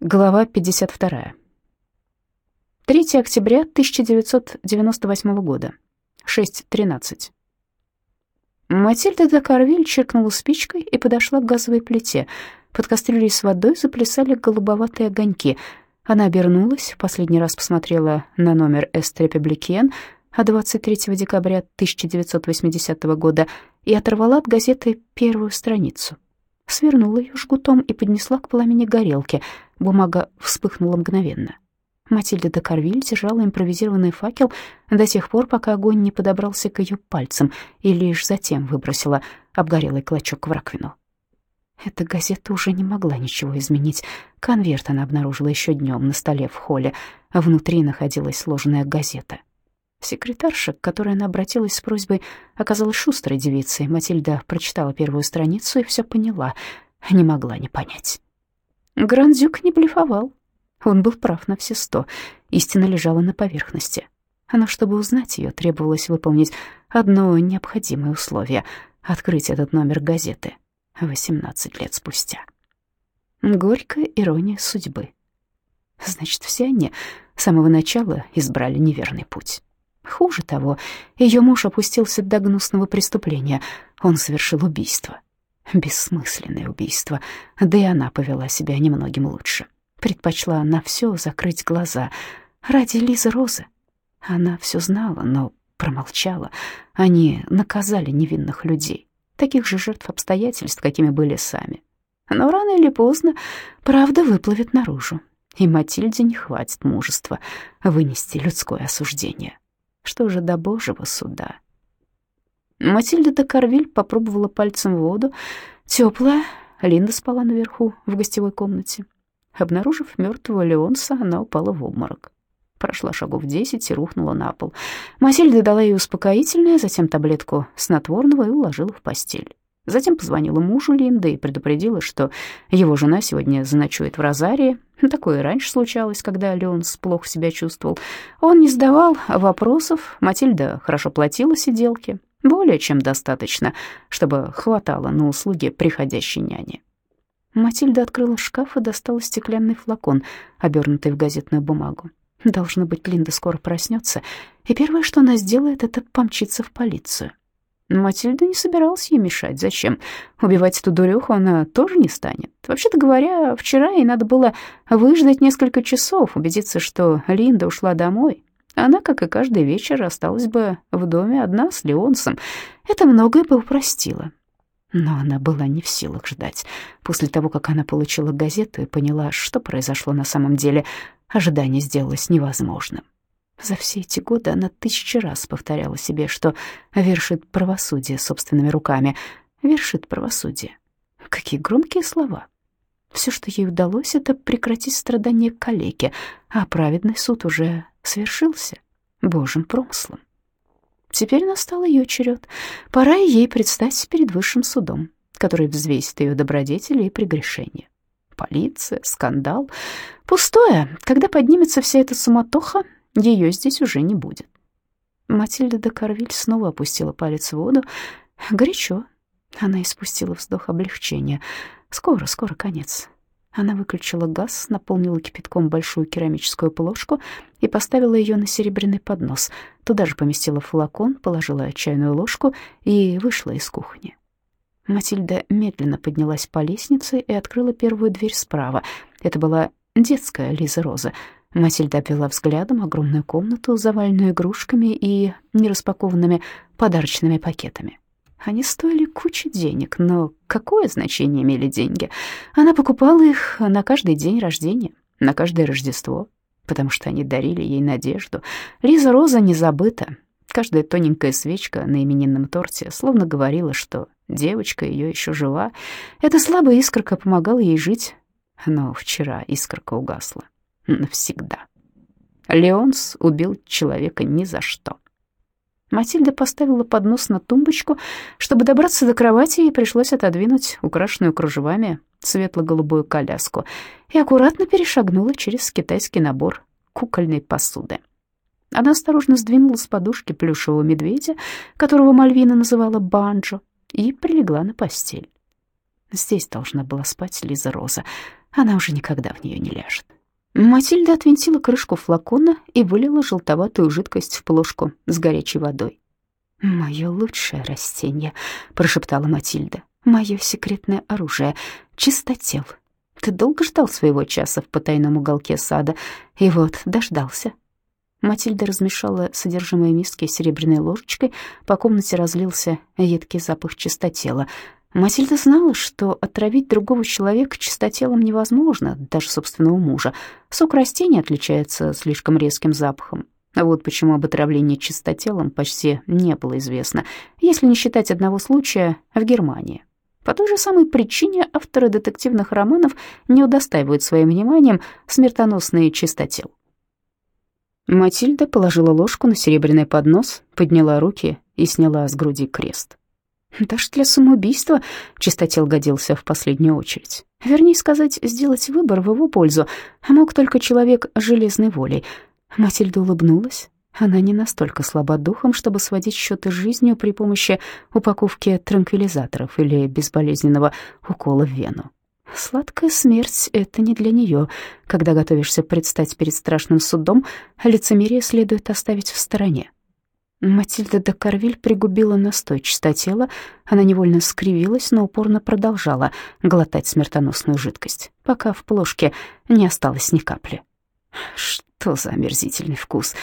Глава 52. 3 октября 1998 года. 6.13. Матильда де Карвиль чиркнула спичкой и подошла к газовой плите. Под кастрюлей с водой заплясали голубоватые огоньки. Она обернулась, последний раз посмотрела на номер «Эст Републикен» от 23 декабря 1980 года и оторвала от газеты первую страницу свернула ее жгутом и поднесла к пламени горелки. Бумага вспыхнула мгновенно. Матильда де Карвиль держала импровизированный факел до тех пор, пока огонь не подобрался к ее пальцам, и лишь затем выбросила обгорелый клочок в раковину. Эта газета уже не могла ничего изменить. Конверт она обнаружила еще днем на столе в холле, а внутри находилась сложенная газета. Секретарша, к которой она обратилась с просьбой, оказалась шустрой девицей. Матильда прочитала первую страницу и все поняла, не могла не понять. Грандюк не блефовал. Он был прав на все сто. Истина лежала на поверхности. Но чтобы узнать ее, требовалось выполнить одно необходимое условие — открыть этот номер газеты 18 лет спустя. Горькая ирония судьбы. Значит, все они с самого начала избрали неверный путь. Хуже того, ее муж опустился до гнусного преступления. Он совершил убийство. Бессмысленное убийство. Да и она повела себя немногим лучше. Предпочла на все закрыть глаза. Ради Лизы Розы. Она все знала, но промолчала. Они наказали невинных людей, таких же жертв обстоятельств, какими были сами. Но рано или поздно правда выплывет наружу, и Матильде не хватит мужества вынести людское осуждение. Что же до божьего суда? Матильда де Карвиль попробовала пальцем воду. Теплая. Линда спала наверху, в гостевой комнате. Обнаружив мертвого Леонса, она упала в обморок. Прошла шагов десять и рухнула на пол. Матильда дала ей успокоительное, затем таблетку снотворного и уложила в постель. Затем позвонила мужу Линды и предупредила, что его жена сегодня заночует в Розарии. Такое раньше случалось, когда Леонс плохо себя чувствовал. Он не задавал вопросов, Матильда хорошо платила сиделке, более чем достаточно, чтобы хватало на услуги приходящей няни. Матильда открыла шкаф и достала стеклянный флакон, обернутый в газетную бумагу. Должно быть, Линда скоро проснется, и первое, что она сделает, это помчиться в полицию. Матильда не собиралась ей мешать. Зачем? Убивать эту дуреху она тоже не станет. Вообще-то говоря, вчера ей надо было выждать несколько часов, убедиться, что Линда ушла домой. Она, как и каждый вечер, осталась бы в доме одна с Леонсом. Это многое бы упростило. Но она была не в силах ждать. После того, как она получила газету и поняла, что произошло на самом деле, ожидание сделалось невозможным. За все эти годы она тысячи раз повторяла себе, что вершит правосудие собственными руками. Вершит правосудие. Какие громкие слова. Все, что ей удалось, это прекратить страдания калеки, а праведный суд уже свершился Божьим промыслом. Теперь настал ее черед. Пора ей предстать перед высшим судом, который взвесит ее добродетели и прегрешения. Полиция, скандал. Пустое. Когда поднимется вся эта суматоха, ее здесь уже не будет. Матильда де Карвиль снова опустила палец в воду. Горячо. Она испустила вздох облегчения. Скоро, скоро конец. Она выключила газ, наполнила кипятком большую керамическую плошку и поставила ее на серебряный поднос. Туда же поместила флакон, положила чайную ложку и вышла из кухни. Матильда медленно поднялась по лестнице и открыла первую дверь справа. Это была детская Лиза Роза — Матильда обвела взглядом огромную комнату, заваленную игрушками и нераспакованными подарочными пакетами. Они стоили кучу денег, но какое значение имели деньги? Она покупала их на каждый день рождения, на каждое Рождество, потому что они дарили ей надежду. Лиза Роза не забыта. Каждая тоненькая свечка на именинном торте словно говорила, что девочка ее еще жива. Эта слабая искорка помогала ей жить, но вчера искорка угасла навсегда. Леонс убил человека ни за что. Матильда поставила поднос на тумбочку. Чтобы добраться до кровати, ей пришлось отодвинуть украшенную кружевами светло-голубую коляску и аккуратно перешагнула через китайский набор кукольной посуды. Она осторожно сдвинула с подушки плюшевого медведя, которого Мальвина называла Банджо, и прилегла на постель. Здесь должна была спать Лиза Роза. она уже никогда в нее не ляжет. Матильда отвинтила крышку флакона и вылила желтоватую жидкость в плошку с горячей водой. «Мое лучшее растение», — прошептала Матильда. «Мое секретное оружие — чистотел. Ты долго ждал своего часа в потайном уголке сада, и вот дождался». Матильда размешала содержимое миски серебряной ложечкой, по комнате разлился едкий запах чистотела. Матильда знала, что отравить другого человека чистотелом невозможно, даже собственного мужа. Сок растения отличается слишком резким запахом. А вот почему об отравлении чистотелом почти не было известно, если не считать одного случая в Германии. По той же самой причине авторы детективных романов не удостаивают своим вниманием смертоносные чистотел. Матильда положила ложку на серебряный поднос, подняла руки и сняла с груди крест. Даже для самоубийства чистотел годился в последнюю очередь. Вернее сказать, сделать выбор в его пользу мог только человек железной волей. Матильда улыбнулась. Она не настолько слаба духом, чтобы сводить счеты с жизнью при помощи упаковки транквилизаторов или безболезненного укола в вену. Сладкая смерть — это не для нее. Когда готовишься предстать перед страшным судом, лицемерие следует оставить в стороне. Матильда де Карвиль пригубила настой чистотела. Она невольно скривилась, но упорно продолжала глотать смертоносную жидкость, пока в плошке не осталось ни капли. Что за омерзительный вкус!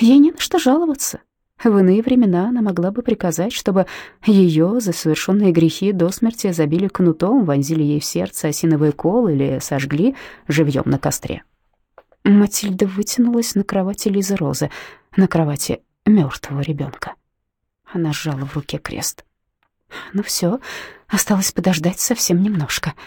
Ей не на что жаловаться. В иные времена она могла бы приказать, чтобы ее за совершенные грехи до смерти забили кнутом, вонзили ей в сердце осиновый кол или сожгли живьем на костре. Матильда вытянулась на кровати Лизы Розы, на кровати мертвого ребенка. Она сжала в руке крест. Ну все, осталось подождать совсем немножко —